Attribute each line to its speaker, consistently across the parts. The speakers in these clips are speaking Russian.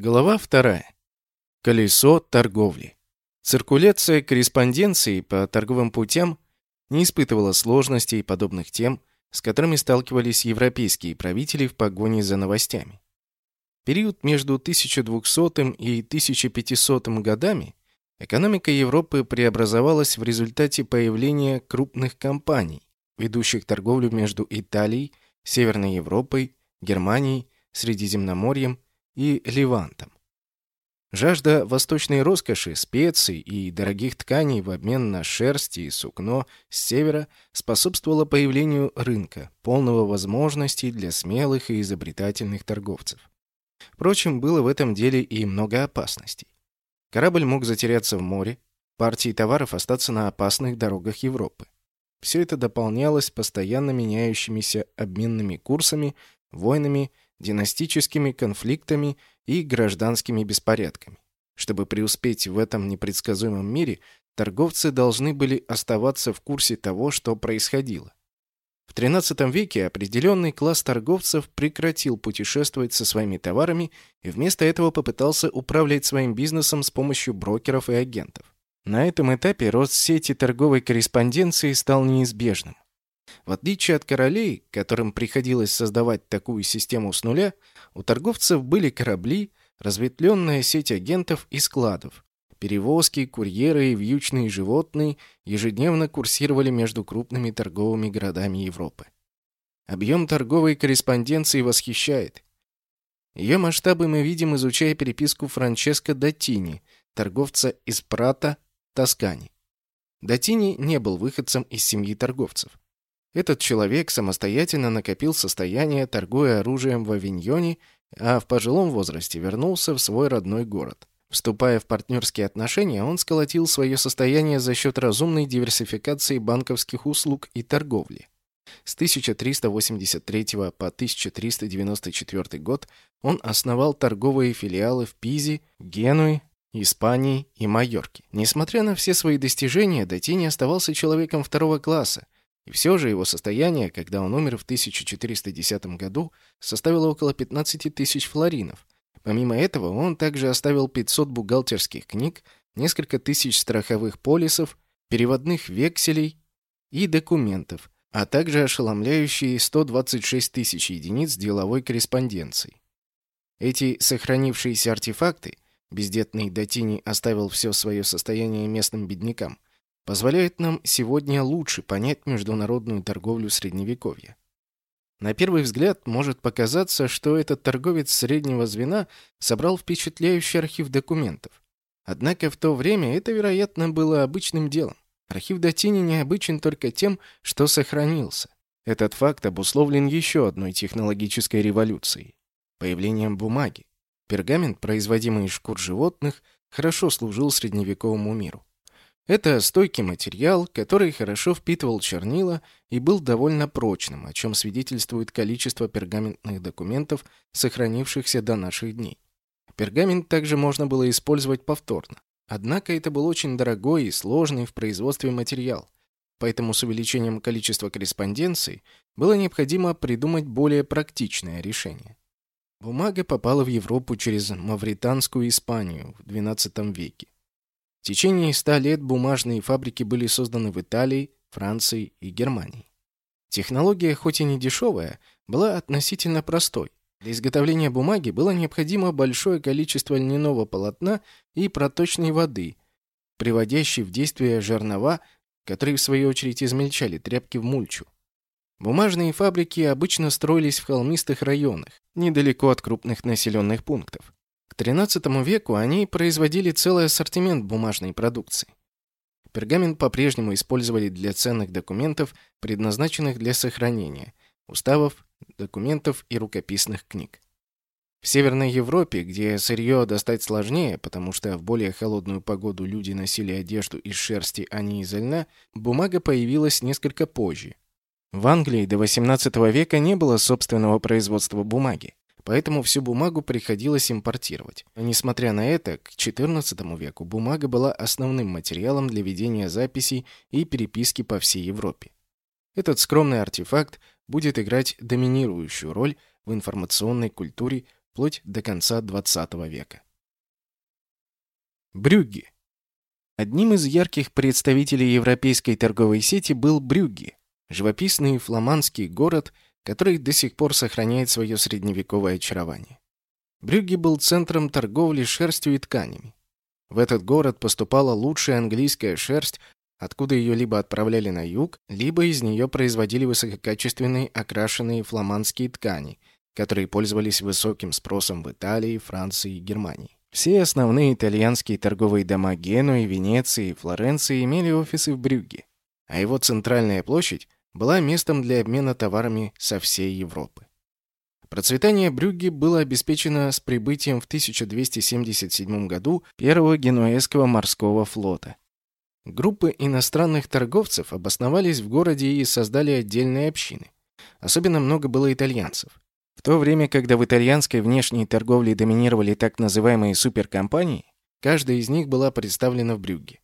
Speaker 1: Глава вторая. Колесо торговли. Циркуляция корреспонденции по торговым путям не испытывала сложностей, подобных тем, с которыми сталкивались европейские правители в погоне за новостями. Период между 1200 и 1500 годами экономика Европы преобразовалась в результате появления крупных компаний, ведущих торговлю между Италией, Северной Европой, Германией, Средиземноморьем и Левантом. Жажда восточной роскоши, специй и дорогих тканей в обмен на шерсть и сукно с севера способствовала появлению рынка, полного возможностей для смелых и изобретательных торговцев. Впрочем, было в этом деле и много опасностей. Корабль мог затеряться в море, партии товаров остаться на опасных дорогах Европы. Все это дополнялось постоянно меняющимися обменными курсами, войнами династическими конфликтами и гражданскими беспорядками. Чтобы преуспеть в этом непредсказуемом мире, торговцы должны были оставаться в курсе того, что происходило. В XIII веке определенный класс торговцев прекратил путешествовать со своими товарами и вместо этого попытался управлять своим бизнесом с помощью брокеров и агентов. На этом этапе рост сети торговой корреспонденции стал неизбежным. В отличие от королей, которым приходилось создавать такую систему с нуля, у торговцев были корабли, разветвленная сеть агентов и складов. Перевозки, курьеры и вьючные животные ежедневно курсировали между крупными торговыми городами Европы. Объем торговой корреспонденции восхищает. Ее масштабы мы видим, изучая переписку Франческо Датини, торговца из Прата, Тоскани. Датини не был выходцем из семьи торговцев. Этот человек самостоятельно накопил состояние, торгуя оружием в Авиньоне, а в пожилом возрасте вернулся в свой родной город. Вступая в партнерские отношения, он сколотил свое состояние за счет разумной диверсификации банковских услуг и торговли. С 1383 по 1394 год он основал торговые филиалы в Пизе, Генуе, Испании и Майорке. Несмотря на все свои достижения, Датини оставался человеком второго класса, и все же его состояние, когда он умер в 1410 году, составило около 15 тысяч флоринов. Помимо этого, он также оставил 500 бухгалтерских книг, несколько тысяч страховых полисов, переводных векселей и документов, а также ошеломляющие 126 тысяч единиц деловой корреспонденции. Эти сохранившиеся артефакты, бездетный Датини оставил все свое состояние местным беднякам, позволяет нам сегодня лучше понять международную торговлю Средневековья. На первый взгляд может показаться, что этот торговец среднего звена собрал впечатляющий архив документов. Однако в то время это, вероятно, было обычным делом. Архив Датини необычен только тем, что сохранился. Этот факт обусловлен еще одной технологической революцией – появлением бумаги. Пергамент, производимый из шкур животных, хорошо служил средневековому миру. Это стойкий материал, который хорошо впитывал чернила и был довольно прочным, о чем свидетельствует количество пергаментных документов, сохранившихся до наших дней. Пергамент также можно было использовать повторно. Однако это был очень дорогой и сложный в производстве материал, поэтому с увеличением количества корреспонденций было необходимо придумать более практичное решение. Бумага попала в Европу через Мавританскую Испанию в XII веке. Течение ста лет бумажные фабрики были созданы в Италии, Франции и Германии. Технология, хоть и не дешевая, была относительно простой. Для изготовления бумаги было необходимо большое количество льняного полотна и проточной воды, приводящей в действие жернова, которые в свою очередь измельчали тряпки в мульчу. Бумажные фабрики обычно строились в холмистых районах, недалеко от крупных населенных пунктов. XIII веку они производили целый ассортимент бумажной продукции. Пергамент по-прежнему использовали для ценных документов, предназначенных для сохранения, уставов, документов и рукописных книг. В Северной Европе, где сырье достать сложнее, потому что в более холодную погоду люди носили одежду из шерсти, а не из льна, бумага появилась несколько позже. В Англии до XVIII века не было собственного производства бумаги поэтому всю бумагу приходилось импортировать. Но несмотря на это, к XIV веку бумага была основным материалом для ведения записей и переписки по всей Европе. Этот скромный артефакт будет играть доминирующую роль в информационной культуре вплоть до конца XX века. Брюгге. Одним из ярких представителей европейской торговой сети был Брюгге, живописный фламандский город, который до сих пор сохраняет свое средневековое очарование. Брюгге был центром торговли шерстью и тканями. В этот город поступала лучшая английская шерсть, откуда ее либо отправляли на юг, либо из нее производили высококачественные окрашенные фламандские ткани, которые пользовались высоким спросом в Италии, Франции и Германии. Все основные итальянские торговые дома Генуи, Венеции и Флоренции имели офисы в Брюгге, а его центральная площадь была местом для обмена товарами со всей Европы. Процветание Брюгге было обеспечено с прибытием в 1277 году первого генуэзского морского флота. Группы иностранных торговцев обосновались в городе и создали отдельные общины. Особенно много было итальянцев. В то время, когда в итальянской внешней торговле доминировали так называемые суперкомпании, каждая из них была представлена в Брюгге.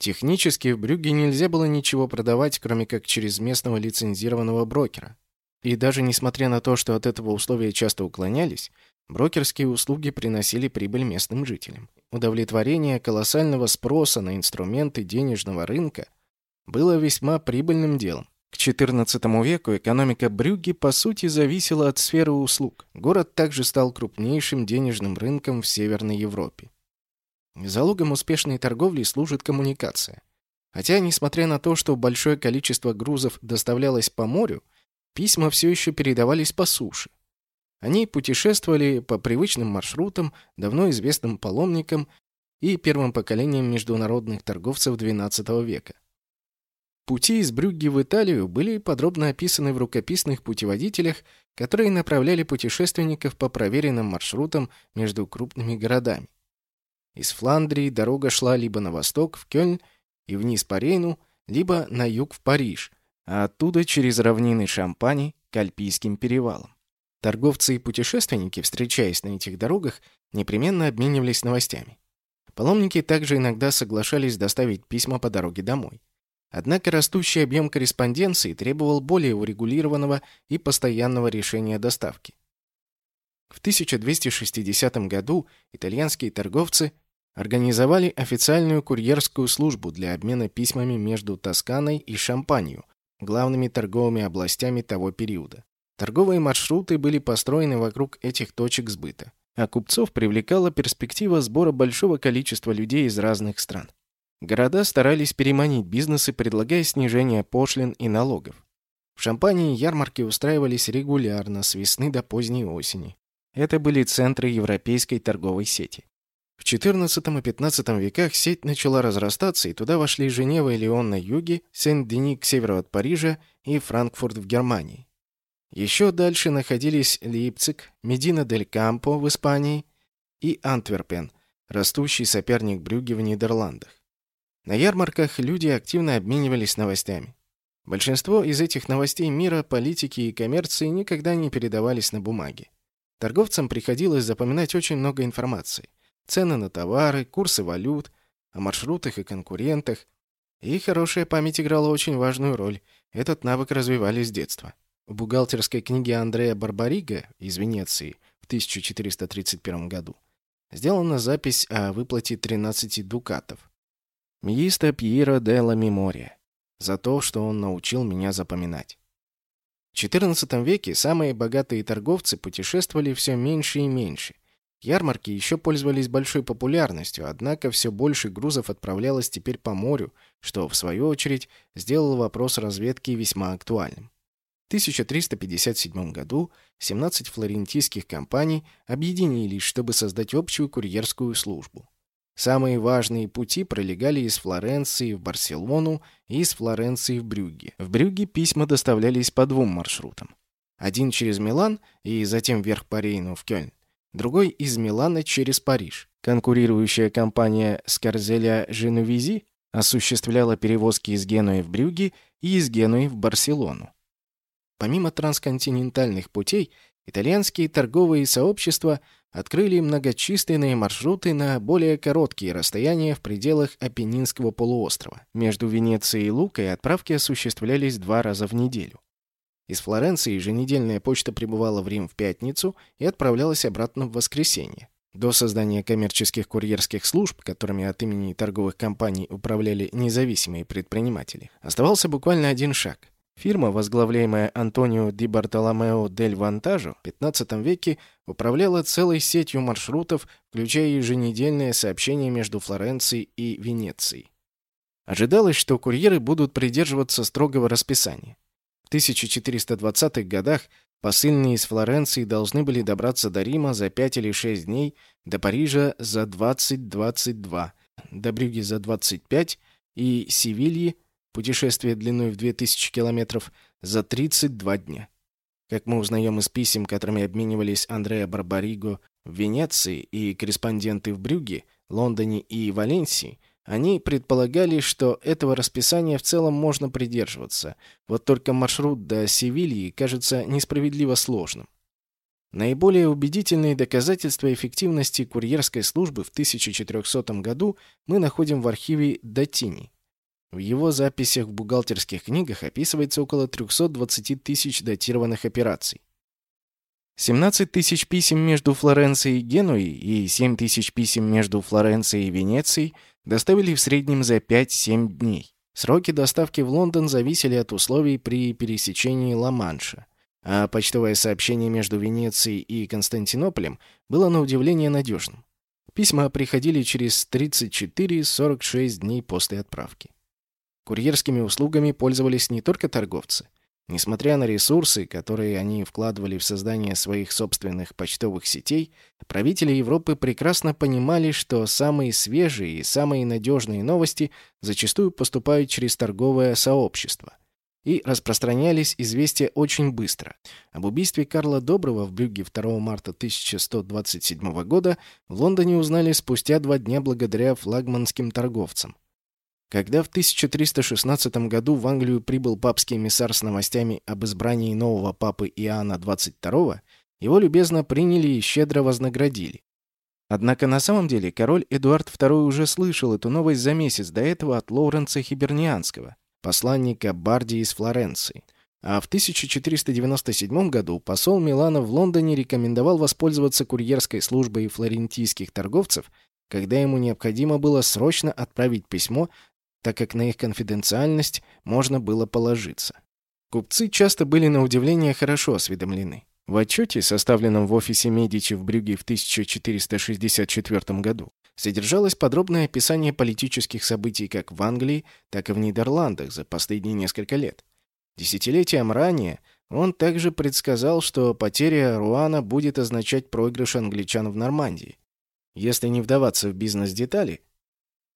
Speaker 1: Технически в Брюгге нельзя было ничего продавать, кроме как через местного лицензированного брокера. И даже несмотря на то, что от этого условия часто уклонялись, брокерские услуги приносили прибыль местным жителям. Удовлетворение колоссального спроса на инструменты денежного рынка было весьма прибыльным делом. К XIV веку экономика Брюгге по сути зависела от сферы услуг. Город также стал крупнейшим денежным рынком в Северной Европе. Залогом успешной торговли служит коммуникация. Хотя, несмотря на то, что большое количество грузов доставлялось по морю, письма все еще передавались по суше. Они путешествовали по привычным маршрутам, давно известным паломникам и первым поколением международных торговцев XII века. Пути из Брюгге в Италию были подробно описаны в рукописных путеводителях, которые направляли путешественников по проверенным маршрутам между крупными городами. Из Фландрии дорога шла либо на восток, в Кёльн и вниз по Рейну, либо на юг в Париж, а оттуда через равнины Шампани к Альпийским перевалам. Торговцы и путешественники, встречаясь на этих дорогах, непременно обменивались новостями. Паломники также иногда соглашались доставить письма по дороге домой. Однако растущий объем корреспонденции требовал более урегулированного и постоянного решения доставки. В 1260 году итальянские торговцы организовали официальную курьерскую службу для обмена письмами между Тосканой и Шампанью, главными торговыми областями того периода. Торговые маршруты были построены вокруг этих точек сбыта, а купцов привлекала перспектива сбора большого количества людей из разных стран. Города старались переманить бизнесы, предлагая снижение пошлин и налогов. В Шампании ярмарки устраивались регулярно с весны до поздней осени. Это были центры европейской торговой сети. В XIV и XV веках сеть начала разрастаться, и туда вошли Женева и Лион на юге, Сен-Дени к северу от Парижа и Франкфурт в Германии. Еще дальше находились Лейпциг, Медина-дель-Кампо в Испании и Антверпен, растущий соперник Брюгге в Нидерландах. На ярмарках люди активно обменивались новостями. Большинство из этих новостей мира, политики и коммерции никогда не передавались на бумаге. Торговцам приходилось запоминать очень много информации. Цены на товары, курсы валют, о маршрутах и конкурентах. И хорошая память играла очень важную роль. Этот навык развивали с детства. В бухгалтерской книге Андрея Барбарига из Венеции в 1431 году сделана запись о выплате 13 дукатов. Мииста Пьеро де ла Мемория, за то, что он научил меня запоминать. В XIV веке самые богатые торговцы путешествовали все меньше и меньше. Ярмарки еще пользовались большой популярностью, однако все больше грузов отправлялось теперь по морю, что, в свою очередь, сделало вопрос разведки весьма актуальным. В 1357 году 17 флорентийских компаний объединились, чтобы создать общую курьерскую службу. Самые важные пути пролегали из Флоренции в Барселону и из Флоренции в Брюгге. В Брюгге письма доставлялись по двум маршрутам. Один через Милан и затем вверх по Рейну в Кёльн. Другой из Милана через Париж. Конкурирующая компания Скарзеля Женувизи осуществляла перевозки из Генуи в Брюгге и из Генуи в Барселону. Помимо трансконтинентальных путей, итальянские торговые сообщества – открыли многочисленные маршруты на более короткие расстояния в пределах Апеннинского полуострова. Между Венецией и Лукой отправки осуществлялись два раза в неделю. Из Флоренции еженедельная почта прибывала в Рим в пятницу и отправлялась обратно в воскресенье. До создания коммерческих курьерских служб, которыми от имени торговых компаний управляли независимые предприниматели, оставался буквально один шаг. Фирма, возглавляемая Антонио ди Бартоломео дель Вантажо, в XV веке управляла целой сетью маршрутов, включая еженедельное сообщение между Флоренцией и Венецией. Ожидалось, что курьеры будут придерживаться строгого расписания. В 1420-х годах Посыльные из Флоренции должны были добраться до Рима за 5 или 6 дней, до Парижа за 20-22, до Брюги за 25 и Севильи, путешествие длиной в 2000 километров, за 32 дня. Как мы узнаем из писем, которыми обменивались Андреа Барбариго в Венеции и корреспонденты в Брюге, Лондоне и Валенсии, они предполагали, что этого расписания в целом можно придерживаться, вот только маршрут до Севильи кажется несправедливо сложным. Наиболее убедительные доказательства эффективности курьерской службы в 1400 году мы находим в архиве Датини. В его записях в бухгалтерских книгах описывается около 320 тысяч датированных операций. 17 тысяч писем между Флоренцией и Генуей и 7 тысяч писем между Флоренцией и Венецией доставили в среднем за 5-7 дней. Сроки доставки в Лондон зависели от условий при пересечении Ла-Манша, а почтовое сообщение между Венецией и Константинополем было на удивление надежным. Письма приходили через 34-46 дней после отправки. Курьерскими услугами пользовались не только торговцы – Несмотря на ресурсы, которые они вкладывали в создание своих собственных почтовых сетей, правители Европы прекрасно понимали, что самые свежие и самые надежные новости зачастую поступают через торговое сообщество. И распространялись известия очень быстро. Об убийстве Карла Доброго в Брюгге 2 марта 1127 года в Лондоне узнали спустя два дня благодаря флагманским торговцам. Когда в 1316 году в Англию прибыл папский эмиссар с новостями об избрании нового папы Иоанна XXII, его любезно приняли и щедро вознаградили. Однако на самом деле король Эдуард II уже слышал эту новость за месяц до этого от Лоуренца Хибернианского, посланника Бардии из Флоренции. А в 1497 году посол Милана в Лондоне рекомендовал воспользоваться курьерской службой флорентийских торговцев, когда ему необходимо было срочно отправить письмо так как на их конфиденциальность можно было положиться. Купцы часто были на удивление хорошо осведомлены. В отчете, составленном в офисе Медичи в Брюге в 1464 году, содержалось подробное описание политических событий как в Англии, так и в Нидерландах за последние несколько лет. Десятилетием ранее он также предсказал, что потеря Руана будет означать проигрыш англичан в Нормандии. Если не вдаваться в бизнес-детали,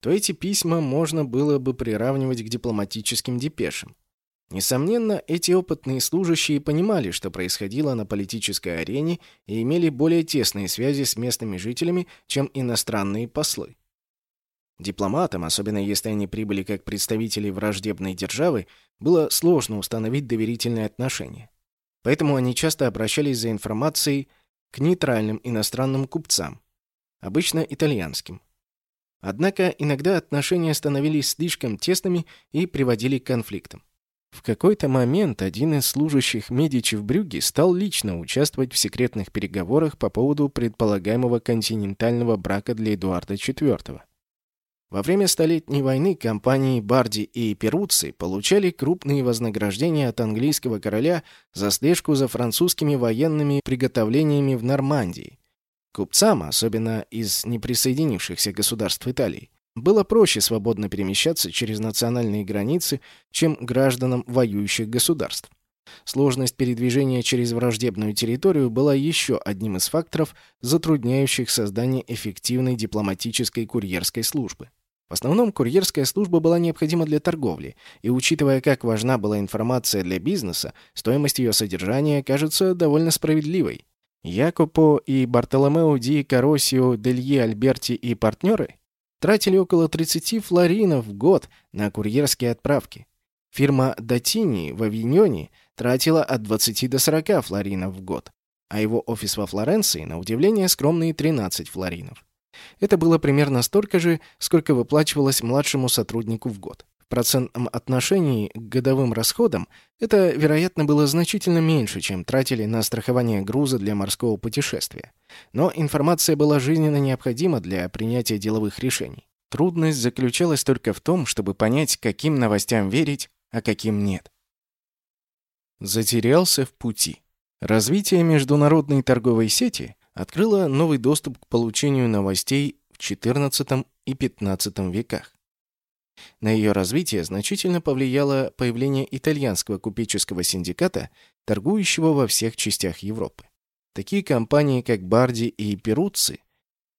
Speaker 1: то эти письма можно было бы приравнивать к дипломатическим депешам. Несомненно, эти опытные служащие понимали, что происходило на политической арене и имели более тесные связи с местными жителями, чем иностранные послы. Дипломатам, особенно если они прибыли как представители враждебной державы, было сложно установить доверительные отношения. Поэтому они часто обращались за информацией к нейтральным иностранным купцам, обычно итальянским. Однако иногда отношения становились слишком тесными и приводили к конфликтам. В какой-то момент один из служащих Медичи в Брюгге стал лично участвовать в секретных переговорах по поводу предполагаемого континентального брака для Эдуарда IV. Во время Столетней войны компании Барди и Перуцци получали крупные вознаграждения от английского короля за слежку за французскими военными приготовлениями в Нормандии, Купцам, особенно из неприсоединившихся государств Италии, было проще свободно перемещаться через национальные границы, чем гражданам воюющих государств. Сложность передвижения через враждебную территорию была еще одним из факторов, затрудняющих создание эффективной дипломатической курьерской службы. В основном курьерская служба была необходима для торговли, и учитывая, как важна была информация для бизнеса, стоимость ее содержания кажется довольно справедливой. Якопо и Бартоломео ди Каросио, Делье Альберти и партнеры тратили около 30 флоринов в год на курьерские отправки. Фирма Датини в Авиньоне тратила от 20 до 40 флоринов в год, а его офис во Флоренции, на удивление, скромные 13 флоринов. Это было примерно столько же, сколько выплачивалось младшему сотруднику в год. В процентном отношении к годовым расходам это, вероятно, было значительно меньше, чем тратили на страхование груза для морского путешествия. Но информация была жизненно необходима для принятия деловых решений. Трудность заключалась только в том, чтобы понять, каким новостям верить, а каким нет. Затерялся в пути. Развитие международной торговой сети открыло новый доступ к получению новостей в XIV и XV веках. На ее развитие значительно повлияло появление итальянского купеческого синдиката, торгующего во всех частях Европы. Такие компании, как Барди и Перуцци,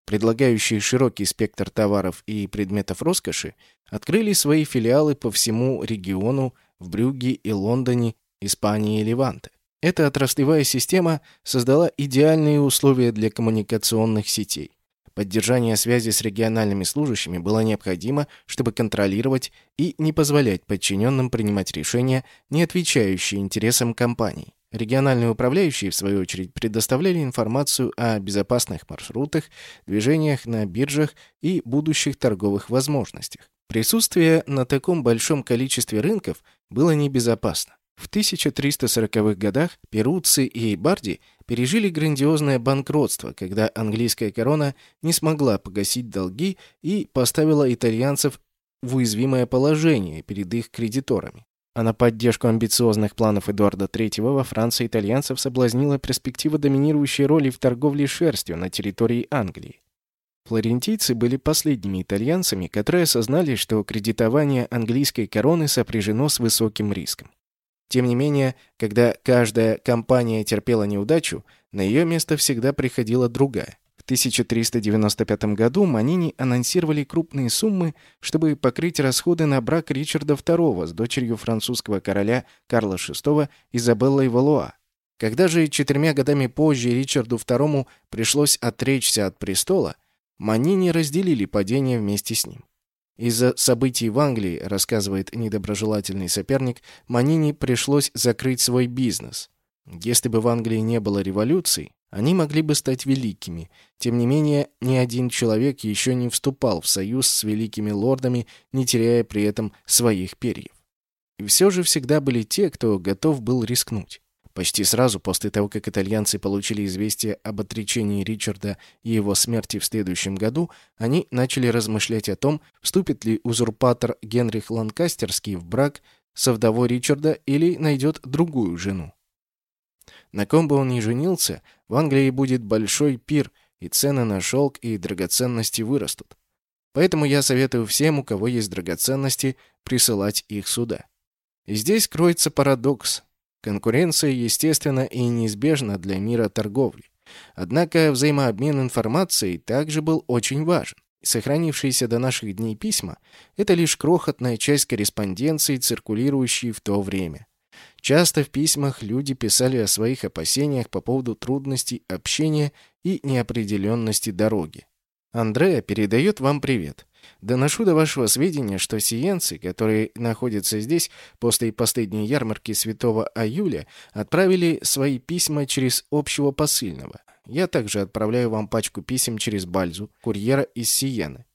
Speaker 1: предлагающие широкий спектр товаров и предметов роскоши, открыли свои филиалы по всему региону в Брюгге и Лондоне, Испании и Леванте. Эта отраслевая система создала идеальные условия для коммуникационных сетей. Поддержание связи с региональными служащими было необходимо, чтобы контролировать и не позволять подчиненным принимать решения, не отвечающие интересам компаний. Региональные управляющие, в свою очередь, предоставляли информацию о безопасных маршрутах, движениях на биржах и будущих торговых возможностях. Присутствие на таком большом количестве рынков было небезопасно. В 1340-х годах Перуцци и Барди пережили грандиозное банкротство, когда английская корона не смогла погасить долги и поставила итальянцев в уязвимое положение перед их кредиторами. А на поддержку амбициозных планов Эдуарда III во Франции итальянцев соблазнила перспектива доминирующей роли в торговле шерстью на территории Англии. Флорентийцы были последними итальянцами, которые осознали, что кредитование английской короны сопряжено с высоким риском. Тем не менее, когда каждая компания терпела неудачу, на ее место всегда приходила другая. В 1395 году Манини анонсировали крупные суммы, чтобы покрыть расходы на брак Ричарда II с дочерью французского короля Карла VI Изабеллой Валуа. Когда же четырьмя годами позже Ричарду II пришлось отречься от престола, Манини разделили падение вместе с ним. Из-за событий в Англии, рассказывает недоброжелательный соперник, Манини пришлось закрыть свой бизнес. Если бы в Англии не было революции, они могли бы стать великими. Тем не менее, ни один человек еще не вступал в союз с великими лордами, не теряя при этом своих перьев. И все же всегда были те, кто готов был рискнуть. Почти сразу после того, как итальянцы получили известие об отречении Ричарда и его смерти в следующем году, они начали размышлять о том, вступит ли узурпатор Генрих Ланкастерский в брак со вдовой Ричарда или найдет другую жену. На ком бы он ни женился, в Англии будет большой пир, и цены на шелк и драгоценности вырастут. Поэтому я советую всем, у кого есть драгоценности, присылать их сюда. И здесь кроется парадокс. Конкуренция естественна и неизбежна для мира торговли. Однако взаимообмен информацией также был очень важен. Сохранившиеся до наших дней письма – это лишь крохотная часть корреспонденции, циркулирующей в то время. Часто в письмах люди писали о своих опасениях по поводу трудностей общения и неопределенности дороги. Андреа передает вам привет. Доношу до вашего сведения, что сиенцы, которые находятся здесь после последней ярмарки Святого Аюля, отправили свои письма через общего посыльного. Я также отправляю вам пачку писем через Бальзу, курьера из Сиены.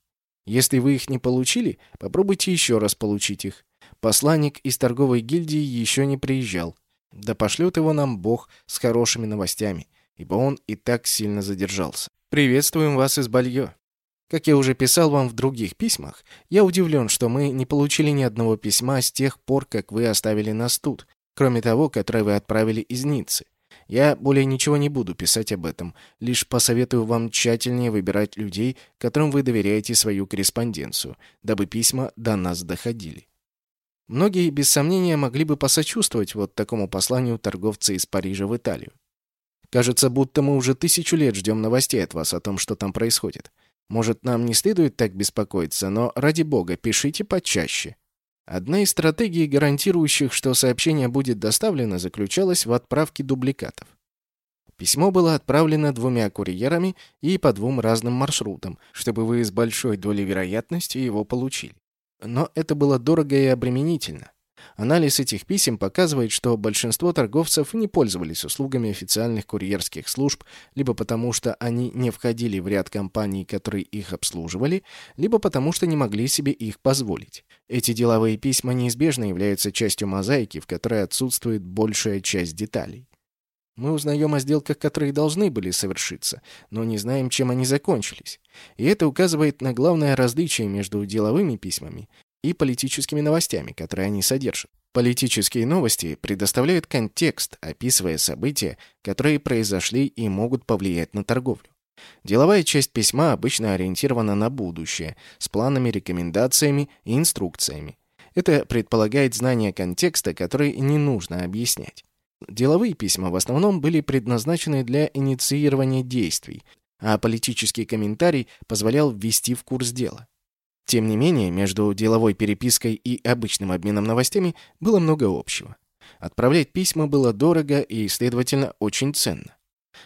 Speaker 1: Если вы их не получили, попробуйте еще раз получить их. Посланник из торговой гильдии еще не приезжал. Да пошлет его нам Бог с хорошими новостями, ибо он и так сильно задержался. Приветствуем вас из Бальё. Как я уже писал вам в других письмах, я удивлен, что мы не получили ни одного письма с тех пор, как вы оставили нас тут, кроме того, которое вы отправили из Ниццы. Я более ничего не буду писать об этом, лишь посоветую вам тщательнее выбирать людей, которым вы доверяете свою корреспонденцию, дабы письма до нас доходили. Многие, без сомнения, могли бы посочувствовать вот такому посланию торговца из Парижа в Италию. Кажется, будто мы уже тысячу лет ждем новостей от вас о том, что там происходит. Может, нам не следует так беспокоиться, но, ради бога, пишите почаще. Одна из стратегий, гарантирующих, что сообщение будет доставлено, заключалась в отправке дубликатов. Письмо было отправлено двумя курьерами и по двум разным маршрутам, чтобы вы с большой долей вероятности его получили. Но это было дорого и обременительно. Анализ этих писем показывает, что большинство торговцев не пользовались услугами официальных курьерских служб, либо потому что они не входили в ряд компаний, которые их обслуживали, либо потому что не могли себе их позволить. Эти деловые письма неизбежно являются частью мозаики, в которой отсутствует большая часть деталей. Мы узнаем о сделках, которые должны были совершиться, но не знаем, чем они закончились. И это указывает на главное различие между деловыми письмами и политическими новостями, которые они содержат. Политические новости предоставляют контекст, описывая события, которые произошли и могут повлиять на торговлю. Деловая часть письма обычно ориентирована на будущее, с планами, рекомендациями и инструкциями. Это предполагает знание контекста, который не нужно объяснять. Деловые письма в основном были предназначены для инициирования действий, а политический комментарий позволял ввести в курс дела. Тем не менее, между деловой перепиской и обычным обменом новостями было много общего. Отправлять письма было дорого и, следовательно, очень ценно.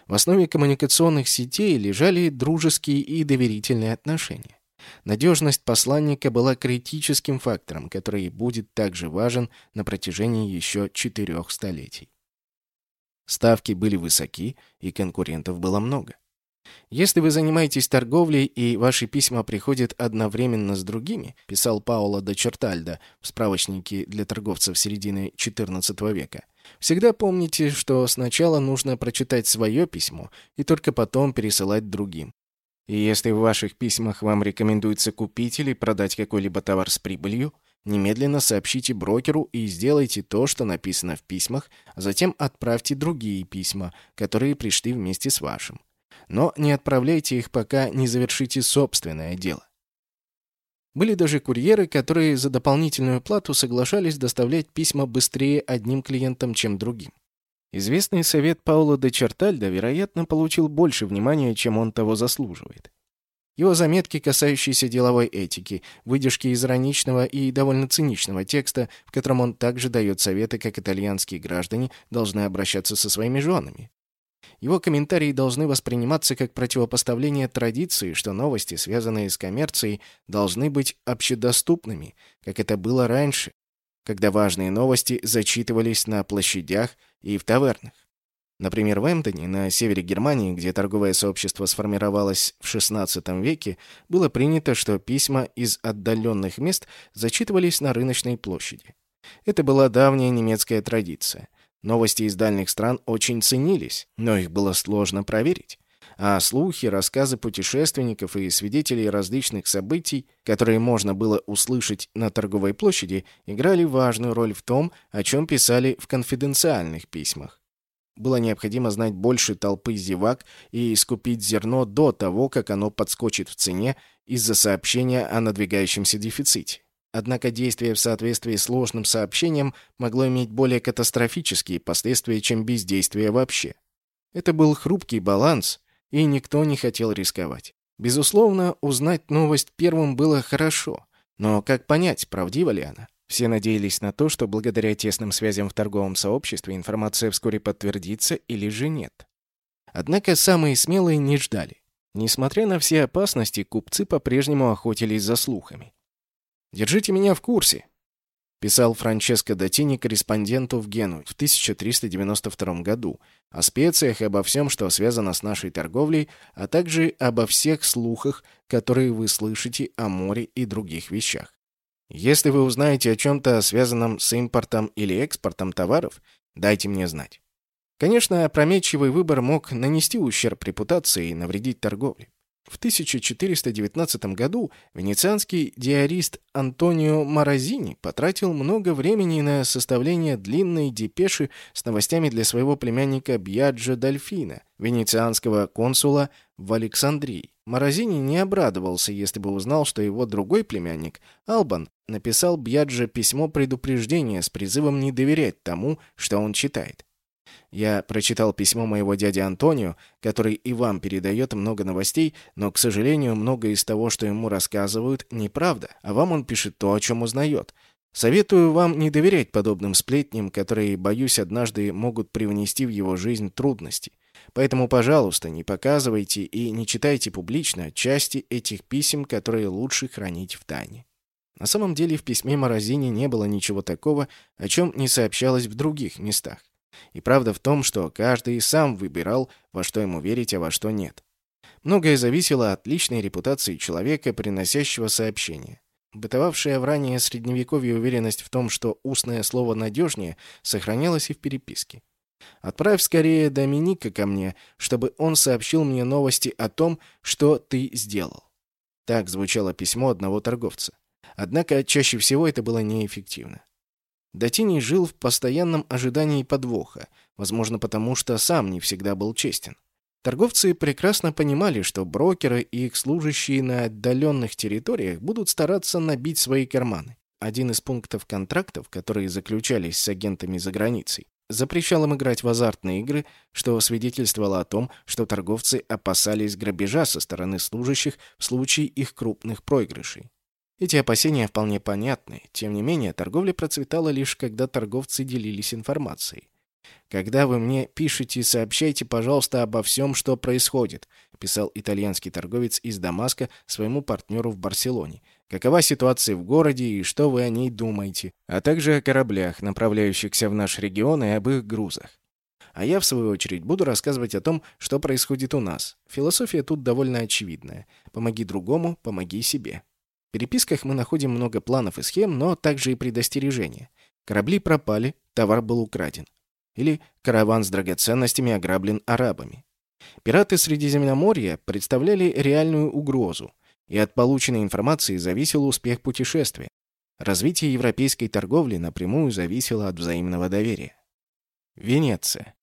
Speaker 1: В основе коммуникационных сетей лежали дружеские и доверительные отношения. Надежность посланника была критическим фактором, который будет также важен на протяжении еще четырех столетий. Ставки были высоки, и конкурентов было много. Если вы занимаетесь торговлей и ваши письма приходят одновременно с другими, писал Паоло де Чертальдо в справочнике для торговцев середины XIV века, всегда помните, что сначала нужно прочитать свое письмо и только потом пересылать другим. И если в ваших письмах вам рекомендуется купить или продать какой-либо товар с прибылью, немедленно сообщите брокеру и сделайте то, что написано в письмах, а затем отправьте другие письма, которые пришли вместе с вашим но не отправляйте их, пока не завершите собственное дело. Были даже курьеры, которые за дополнительную плату соглашались доставлять письма быстрее одним клиентам, чем другим. Известный совет Паула де Чертальда, вероятно, получил больше внимания, чем он того заслуживает. Его заметки, касающиеся деловой этики, выдержки из ироничного и довольно циничного текста, в котором он также дает советы, как итальянские граждане должны обращаться со своими женами. Его комментарии должны восприниматься как противопоставление традиции, что новости, связанные с коммерцией, должны быть общедоступными, как это было раньше, когда важные новости зачитывались на площадях и в тавернах. Например, в Эмдоне, на севере Германии, где торговое сообщество сформировалось в XVI веке, было принято, что письма из отдаленных мест зачитывались на рыночной площади. Это была давняя немецкая традиция. Новости из дальних стран очень ценились, но их было сложно проверить. А слухи, рассказы путешественников и свидетелей различных событий, которые можно было услышать на торговой площади, играли важную роль в том, о чем писали в конфиденциальных письмах. Было необходимо знать больше толпы зевак и искупить зерно до того, как оно подскочит в цене из-за сообщения о надвигающемся дефиците. Однако действие в соответствии с сложным сообщением могло иметь более катастрофические последствия, чем бездействие вообще. Это был хрупкий баланс, и никто не хотел рисковать. Безусловно, узнать новость первым было хорошо, но как понять, правдива ли она? Все надеялись на то, что благодаря тесным связям в торговом сообществе информация вскоре подтвердится или же нет. Однако самые смелые не ждали. Несмотря на все опасности, купцы по-прежнему охотились за слухами. Держите меня в курсе», — писал Франческо Датини корреспонденту в Гену в 1392 году о специях и обо всем, что связано с нашей торговлей, а также обо всех слухах, которые вы слышите о море и других вещах. Если вы узнаете о чем-то, связанном с импортом или экспортом товаров, дайте мне знать. Конечно, опрометчивый выбор мог нанести ущерб репутации и навредить торговле. В 1419 году венецианский диарист Антонио Морозини потратил много времени на составление длинной депеши с новостями для своего племянника Бьяджо Дальфина, венецианского консула в Александрии. Морозини не обрадовался, если бы узнал, что его другой племянник, Албан, написал Бьяджо письмо предупреждения с призывом не доверять тому, что он читает. Я прочитал письмо моего дяди Антонио, который и вам передает много новостей, но, к сожалению, многое из того, что ему рассказывают, неправда, а вам он пишет то, о чем узнает. Советую вам не доверять подобным сплетням, которые, боюсь, однажды могут привнести в его жизнь трудности. Поэтому, пожалуйста, не показывайте и не читайте публично части этих писем, которые лучше хранить в тайне. На самом деле в письме Морозини не было ничего такого, о чем не сообщалось в других местах. И правда в том, что каждый сам выбирал, во что ему верить, а во что нет. Многое зависело от личной репутации человека, приносящего сообщение. Бытовавшая в раннее средневековье уверенность в том, что устное слово надежнее, сохранялась и в переписке. «Отправь скорее Доминика ко мне, чтобы он сообщил мне новости о том, что ты сделал». Так звучало письмо одного торговца. Однако чаще всего это было неэффективно. Датиний жил в постоянном ожидании подвоха, возможно потому, что сам не всегда был честен. Торговцы прекрасно понимали, что брокеры и их служащие на отдаленных территориях будут стараться набить свои карманы. Один из пунктов контрактов, которые заключались с агентами за границей, запрещал им играть в азартные игры, что свидетельствовало о том, что торговцы опасались грабежа со стороны служащих в случае их крупных проигрышей. Эти опасения вполне понятны. Тем не менее, торговля процветала лишь когда торговцы делились информацией. «Когда вы мне пишете, сообщайте, пожалуйста, обо всем, что происходит», писал итальянский торговец из Дамаска своему партнеру в Барселоне. «Какова ситуация в городе и что вы о ней думаете, а также о кораблях, направляющихся в наш регион и об их грузах. А я, в свою очередь, буду рассказывать о том, что происходит у нас. Философия тут довольно очевидная. Помоги другому, помоги себе». Переписках мы находим много планов и схем, но также и предостережения. Корабли пропали, товар был украден. Или караван с драгоценностями ограблен арабами. Пираты Средиземноморья представляли реальную угрозу, и от полученной информации зависел успех путешествия. Развитие европейской торговли напрямую зависело от взаимного доверия. Венеция.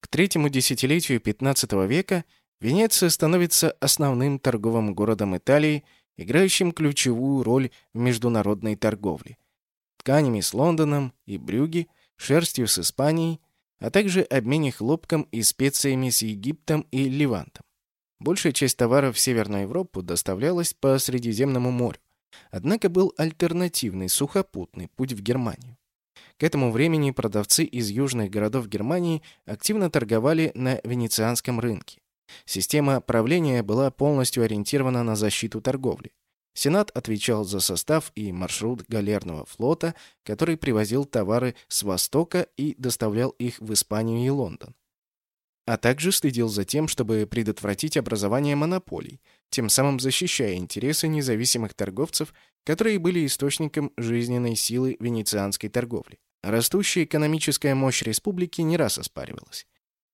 Speaker 1: К третьему десятилетию XV века Венеция становится основным торговым городом Италии, играющим ключевую роль в международной торговле. Тканями с Лондоном и Брюги – шерстью с Испанией, а также обмене хлопком и специями с Египтом и Ливантом. Большая часть товаров в Северную Европу доставлялась по Средиземному морю. Однако был альтернативный сухопутный путь в Германию. К этому времени продавцы из южных городов Германии активно торговали на венецианском рынке. Система правления была полностью ориентирована на защиту торговли. Сенат отвечал за состав и маршрут галерного флота, который привозил товары с Востока и доставлял их в Испанию и Лондон. А также следил за тем, чтобы предотвратить образование монополий, тем самым защищая интересы независимых торговцев, которые были источником жизненной силы венецианской торговли. Растущая экономическая мощь республики не раз оспаривалась.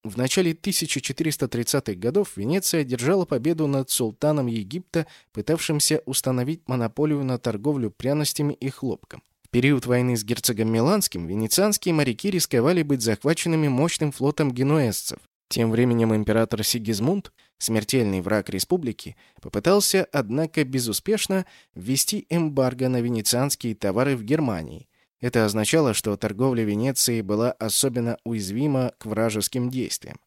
Speaker 1: В начале 1430-х годов Венеция одержала победу над султаном Египта, пытавшимся установить монополию на торговлю пряностями и хлопком. В период войны с герцогом Миланским венецианские моряки рисковали быть захваченными мощным флотом генуэзцев. Тем временем император Сигизмунд, смертельный враг республики, попытался, однако безуспешно, ввести эмбарго на венецианские товары в Германии – это означало, что торговля Венеции была особенно уязвима к вражеским действиям.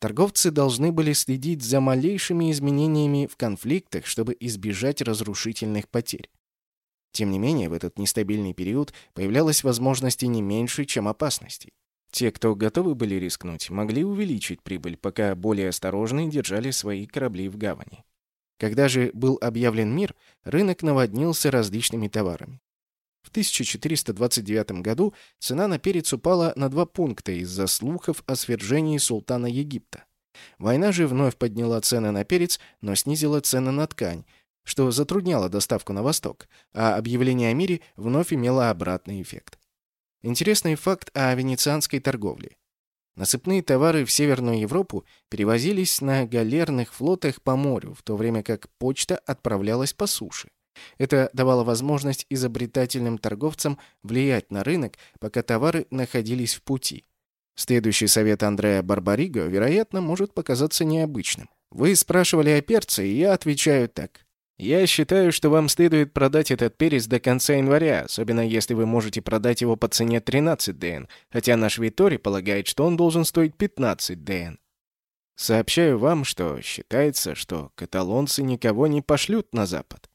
Speaker 1: Торговцы должны были следить за малейшими изменениями в конфликтах, чтобы избежать разрушительных потерь. Тем не менее, в этот нестабильный период появлялась возможности не меньше, чем опасностей. Те, кто готовы были рискнуть, могли увеличить прибыль, пока более осторожные держали свои корабли в гавани. Когда же был объявлен мир, рынок наводнился различными товарами. В 1429 году цена на перец упала на два пункта из-за слухов о свержении султана Египта. Война же вновь подняла цены на перец, но снизила цены на ткань, что затрудняло доставку на восток, а объявление о мире вновь имело обратный эффект. Интересный факт о венецианской торговле. Насыпные товары в Северную Европу перевозились на галерных флотах по морю, в то время как почта отправлялась по суше. Это давало возможность изобретательным торговцам влиять на рынок, пока товары находились в пути. Следующий совет Андрея Барбариго, вероятно, может показаться необычным. Вы спрашивали о перце, и я отвечаю так. Я считаю, что вам следует продать этот перец до конца января, особенно если вы можете продать его по цене 13 ДН, хотя наш Витори полагает, что он должен стоить 15 ДН. Сообщаю вам, что считается, что каталонцы никого не пошлют на запад.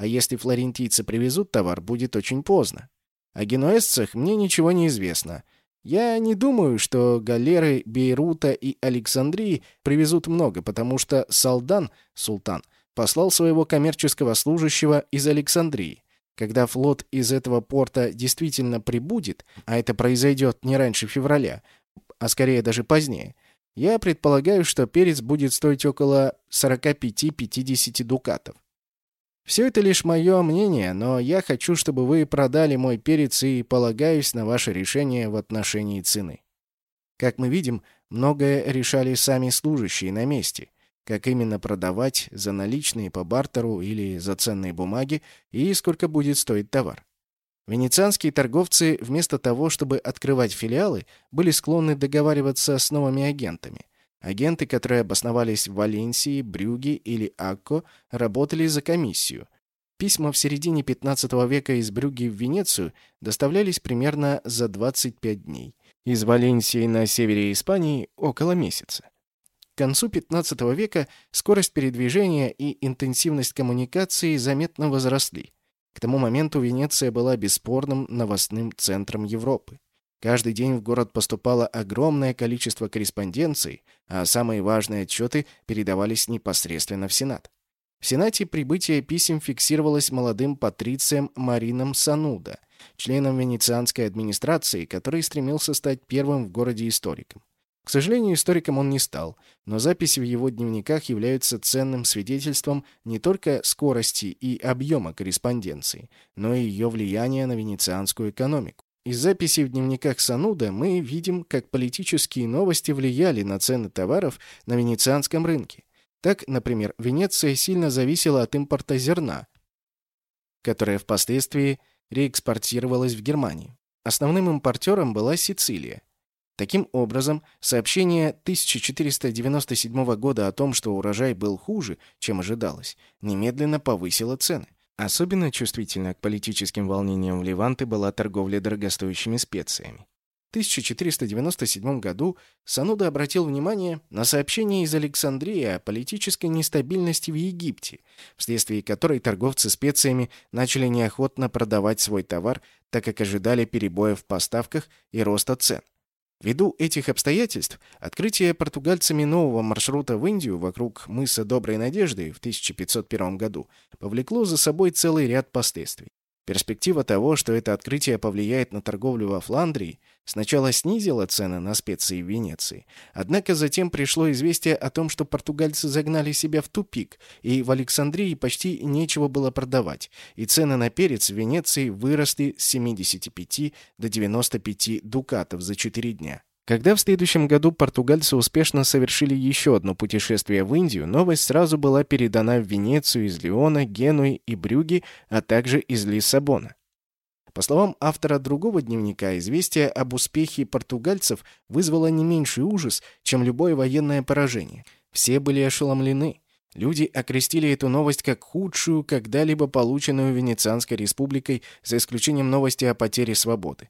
Speaker 1: А если флорентийцы привезут товар, будет очень поздно. О генуэзцах мне ничего не известно. Я не думаю, что галеры Бейрута и Александрии привезут много, потому что Салдан, султан, послал своего коммерческого служащего из Александрии. Когда флот из этого порта действительно прибудет, а это произойдет не раньше февраля, а скорее даже позднее, я предполагаю, что перец будет стоить около 45-50 дукатов. Все это лишь мое мнение, но я хочу, чтобы вы продали мой перец и полагаюсь на ваше решение в отношении цены. Как мы видим, многое решали сами служащие на месте. Как именно продавать за наличные по бартеру или за ценные бумаги и сколько будет стоить товар. Венецианские торговцы вместо того, чтобы открывать филиалы, были склонны договариваться с новыми агентами. Агенты, которые обосновались в Валенсии, Брюге или Акко, работали за комиссию. Письма в середине 15 века из Брюги в Венецию доставлялись примерно за 25 дней. Из Валенсии на севере Испании – около месяца. К концу 15 века скорость передвижения и интенсивность коммуникации заметно возросли. К тому моменту Венеция была бесспорным новостным центром Европы. Каждый день в город поступало огромное количество корреспонденций, а самые важные отчеты передавались непосредственно в Сенат. В Сенате прибытие писем фиксировалось молодым патрицием Марином Сануда, членом венецианской администрации, который стремился стать первым в городе историком. К сожалению, историком он не стал, но записи в его дневниках являются ценным свидетельством не только скорости и объема корреспонденции, но и ее влияния на венецианскую экономику. Из записей в дневниках Сануда мы видим, как политические новости влияли на цены товаров на венецианском рынке. Так, например, Венеция сильно зависела от импорта зерна, которое впоследствии реэкспортировалось в Германию. Основным импортером была Сицилия. Таким образом, сообщение 1497 года о том, что урожай был хуже, чем ожидалось, немедленно повысило цены. Особенно чувствительна к политическим волнениям в Леванте была торговля дорогостоящими специями. В 1497 году Сануда обратил внимание на сообщение из Александрии о политической нестабильности в Египте, вследствие которой торговцы специями начали неохотно продавать свой товар, так как ожидали перебоев в поставках и роста цен. Ввиду этих обстоятельств, открытие португальцами нового маршрута в Индию вокруг мыса Доброй Надежды в 1501 году повлекло за собой целый ряд последствий. Перспектива того, что это открытие повлияет на торговлю во Фландрии, сначала снизила цены на специи в Венеции. Однако затем пришло известие о том, что португальцы загнали себя в тупик, и в Александрии почти нечего было продавать, и цены на перец в Венеции выросли с 75 до 95 дукатов за 4 дня. Когда в следующем году португальцы успешно совершили еще одно путешествие в Индию, новость сразу была передана в Венецию из Леона, Генуи и Брюги, а также из Лиссабона. По словам автора другого дневника, известие об успехе португальцев вызвало не меньший ужас, чем любое военное поражение. Все были ошеломлены. Люди окрестили эту новость как худшую, когда-либо полученную Венецианской республикой, за исключением новости о потере свободы.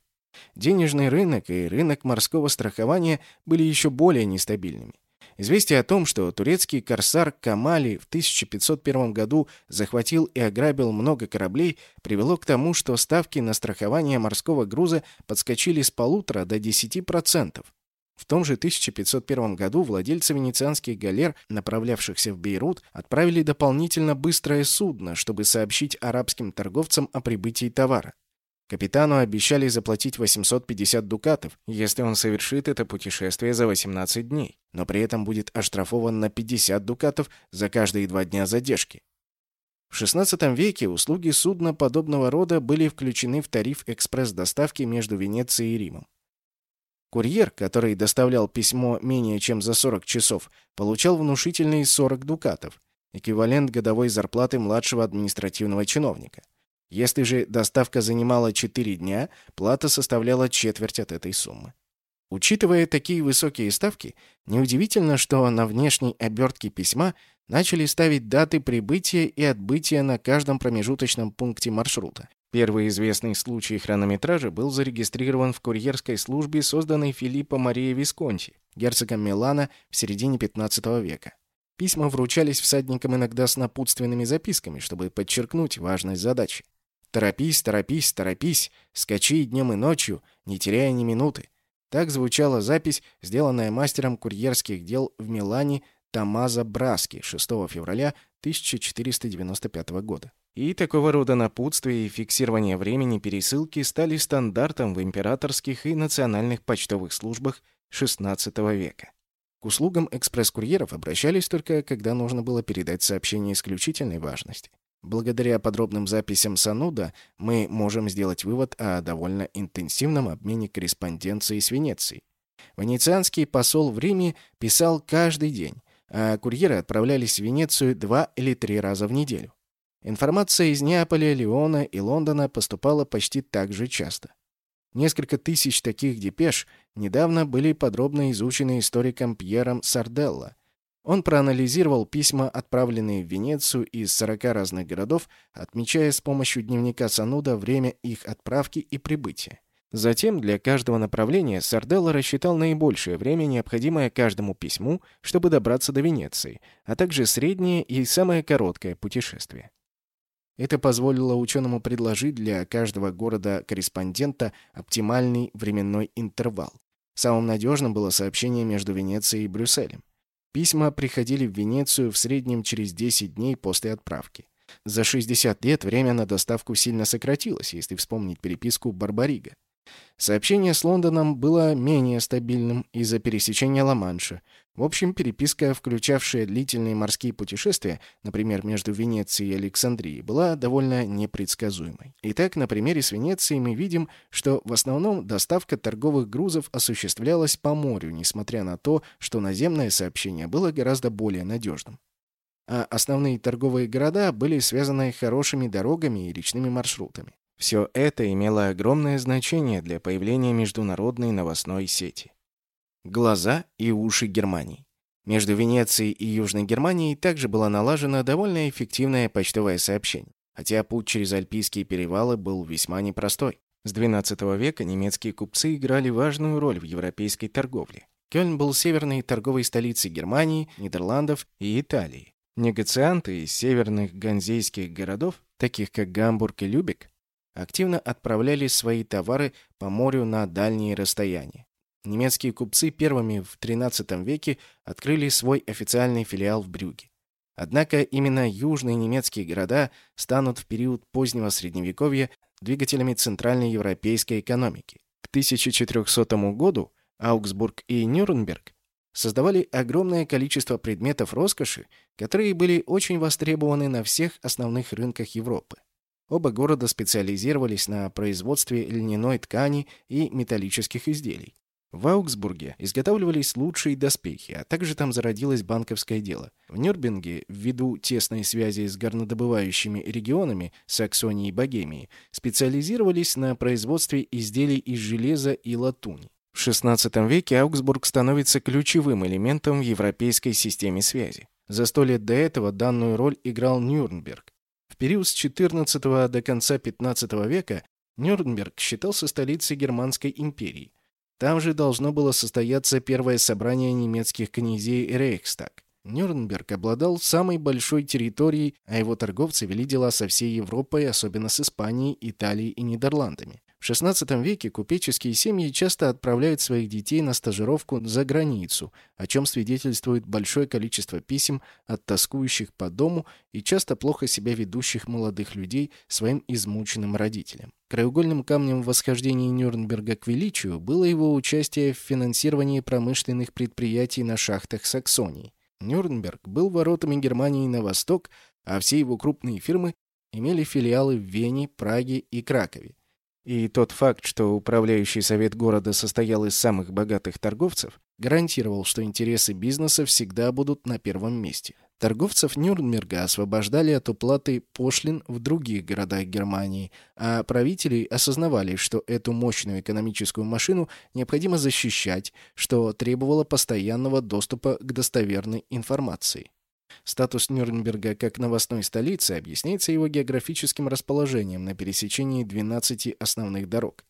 Speaker 1: Денежный рынок и рынок морского страхования были еще более нестабильными. Известие о том, что турецкий корсар Камали в 1501 году захватил и ограбил много кораблей, привело к тому, что ставки на страхование морского груза подскочили с полутора до 10%. В том же 1501 году владельцы венецианских галер, направлявшихся в Бейрут, отправили дополнительно быстрое судно, чтобы сообщить арабским торговцам о прибытии товара. Капитану обещали заплатить 850 дукатов, если он совершит это путешествие за 18 дней, но при этом будет оштрафован на 50 дукатов за каждые два дня задержки. В XVI веке услуги судна подобного рода были включены в тариф экспресс-доставки между Венецией и Римом. Курьер, который доставлял письмо менее чем за 40 часов, получал внушительные 40 дукатов, эквивалент годовой зарплаты младшего административного чиновника. Если же доставка занимала 4 дня, плата составляла четверть от этой суммы. Учитывая такие высокие ставки, неудивительно, что на внешней обертке письма начали ставить даты прибытия и отбытия на каждом промежуточном пункте маршрута. Первый известный случай хронометража был зарегистрирован в курьерской службе, созданной Филиппо Мария Висконти, герцогом Милана в середине 15 века. Письма вручались всадникам иногда с напутственными записками, чтобы подчеркнуть важность задачи. «Торопись, торопись, торопись, скачи днем и ночью, не теряя ни минуты». Так звучала запись, сделанная мастером курьерских дел в Милане Тамазо Браски 6 февраля 1495 года. И такого рода напутствия и фиксирование времени пересылки стали стандартом в императорских и национальных почтовых службах XVI века. К услугам экспресс-курьеров обращались только, когда нужно было передать сообщение исключительной важности. Благодаря подробным записям Сануда мы можем сделать вывод о довольно интенсивном обмене корреспонденцией с Венецией. Венецианский посол в Риме писал каждый день, а курьеры отправлялись в Венецию два или три раза в неделю. Информация из Неаполя, Лиона и Лондона поступала почти так же часто. Несколько тысяч таких депеш недавно были подробно изучены историком Пьером Сарделло. Он проанализировал письма, отправленные в Венецию из 40 разных городов, отмечая с помощью дневника Сануда время их отправки и прибытия. Затем для каждого направления Сарделло рассчитал наибольшее время, необходимое каждому письму, чтобы добраться до Венеции, а также среднее и самое короткое путешествие. Это позволило ученому предложить для каждого города-корреспондента оптимальный временной интервал. Самым надежным было сообщение между Венецией и Брюсселем. Письма приходили в Венецию в среднем через 10 дней после отправки. За 60 лет время на доставку сильно сократилось, если вспомнить переписку Барбарига. Сообщение с Лондоном было менее стабильным из-за пересечения Ла-Манша. В общем, переписка, включавшая длительные морские путешествия, например, между Венецией и Александрией, была довольно непредсказуемой. Итак, на примере с Венецией мы видим, что в основном доставка торговых грузов осуществлялась по морю, несмотря на то, что наземное сообщение было гораздо более надежным. А основные торговые города были связаны хорошими дорогами и речными маршрутами. Все это имело огромное значение для появления международной новостной сети. Глаза и уши Германии. Между Венецией и Южной Германией также было налажено довольно эффективное почтовое сообщение, хотя путь через Альпийские перевалы был весьма непростой. С XII века немецкие купцы играли важную роль в европейской торговле. Кёльн был северной торговой столицей Германии, Нидерландов и Италии. Негацианты из северных ганзейских городов, таких как Гамбург и Любек, активно отправляли свои товары по морю на дальние расстояния. Немецкие купцы первыми в XIII веке открыли свой официальный филиал в Брюге. Однако именно южные немецкие города станут в период позднего Средневековья двигателями центральной европейской экономики. К 1400 году Аугсбург и Нюрнберг создавали огромное количество предметов роскоши, которые были очень востребованы на всех основных рынках Европы. Оба города специализировались на производстве льняной ткани и металлических изделий. В Аугсбурге изготавливались лучшие доспехи, а также там зародилось банковское дело. В Нюрнберге, ввиду тесной связи с горнодобывающими регионами Саксонии и Богемии, специализировались на производстве изделий из железа и латуни. В XVI веке Аугсбург становится ключевым элементом в европейской системе связи. За сто лет до этого данную роль играл Нюрнберг период с XIV до конца XV века Нюрнберг считался столицей Германской империи. Там же должно было состояться первое собрание немецких князей Рейхстаг. Нюрнберг обладал самой большой территорией, а его торговцы вели дела со всей Европой, особенно с Испанией, Италией и Нидерландами. В XVI веке купеческие семьи часто отправляют своих детей на стажировку за границу, о чем свидетельствует большое количество писем от тоскующих по дому и часто плохо себя ведущих молодых людей своим измученным родителям. Краеугольным камнем восхождения Нюрнберга к величию было его участие в финансировании промышленных предприятий на шахтах Саксонии. Нюрнберг был воротами Германии на восток, а все его крупные фирмы имели филиалы в Вене, Праге и Кракове. И тот факт, что управляющий совет города состоял из самых богатых торговцев, гарантировал, что интересы бизнеса всегда будут на первом месте. Торговцев Нюрнберга освобождали от уплаты пошлин в других городах Германии, а правители осознавали, что эту мощную экономическую машину необходимо защищать, что требовало постоянного доступа к достоверной информации. Статус Нюрнберга как новостной столицы объясняется его географическим расположением на пересечении 12 основных дорог.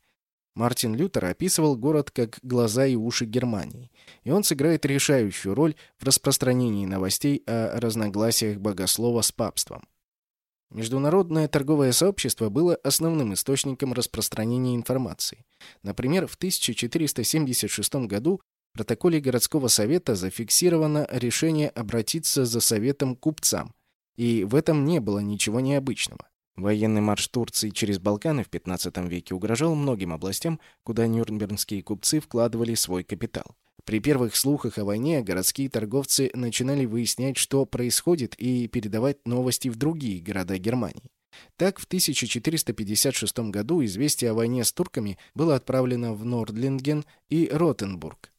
Speaker 1: Мартин Лютер описывал город как глаза и уши Германии, и он сыграет решающую роль в распространении новостей о разногласиях богослова с папством. Международное торговое сообщество было основным источником распространения информации. Например, в 1476 году протоколе городского совета зафиксировано решение обратиться за советом к купцам, и в этом не было ничего необычного. Военный марш Турции через Балканы в 15 веке угрожал многим областям, куда нюрнбергские купцы вкладывали свой капитал. При первых слухах о войне городские торговцы начинали выяснять, что происходит, и передавать новости в другие города Германии. Так, в 1456 году известие о войне с турками было отправлено в Нордлинген и Ротенбург.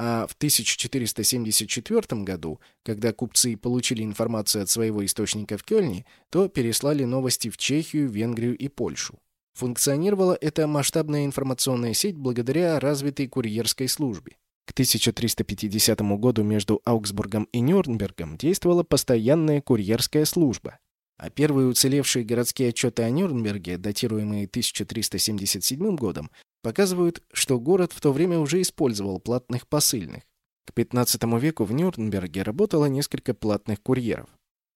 Speaker 1: А в 1474 году, когда купцы получили информацию от своего источника в Кёльне, то переслали новости в Чехию, Венгрию и Польшу. Функционировала эта масштабная информационная сеть благодаря развитой курьерской службе. К 1350 году между Аугсбургом и Нюрнбергом действовала постоянная курьерская служба. А первые уцелевшие городские отчеты о Нюрнберге, датируемые 1377 годом, показывают, что город в то время уже использовал платных посыльных. К 15 веку в Нюрнберге работало несколько платных курьеров.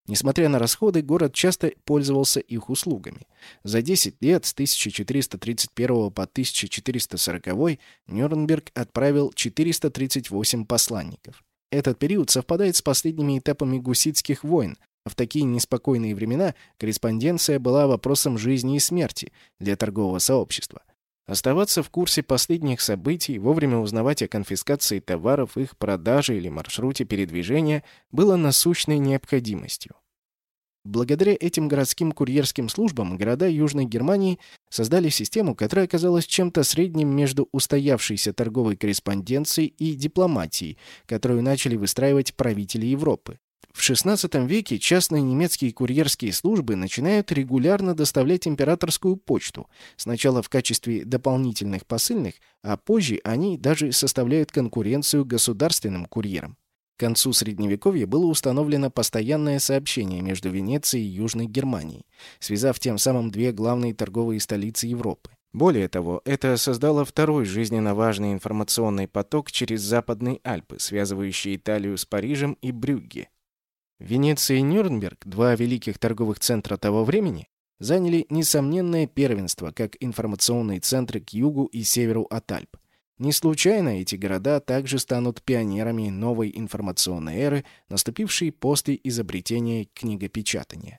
Speaker 1: Несмотря на расходы, город часто пользовался их услугами. За 10 лет с 1431 по 1440 Нюрнберг отправил 438 посланников. Этот период совпадает с последними этапами гуситских войн, в такие неспокойные времена корреспонденция была вопросом жизни и смерти для торгового сообщества. Оставаться в курсе последних событий, вовремя узнавать о конфискации товаров, их продаже или маршруте передвижения было насущной необходимостью. Благодаря этим городским курьерским службам города Южной Германии создали систему, которая оказалась чем-то средним между устоявшейся торговой корреспонденцией и дипломатией, которую начали выстраивать правители Европы. В XVI веке частные немецкие курьерские службы начинают регулярно доставлять императорскую почту, сначала в качестве дополнительных посыльных, а позже они даже составляют конкуренцию государственным курьерам. К концу Средневековья было установлено постоянное сообщение между Венецией и Южной Германией, связав тем самым две главные торговые столицы Европы. Более того, это создало второй жизненно важный информационный поток через Западные Альпы, связывающий Италию с Парижем и Брюгге. Венеция и Нюрнберг, два великих торговых центра того времени, заняли несомненное первенство как информационные центры к югу и северу от Альп. Не случайно эти города также станут пионерами новой информационной эры, наступившей после изобретения книгопечатания.